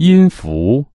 音符。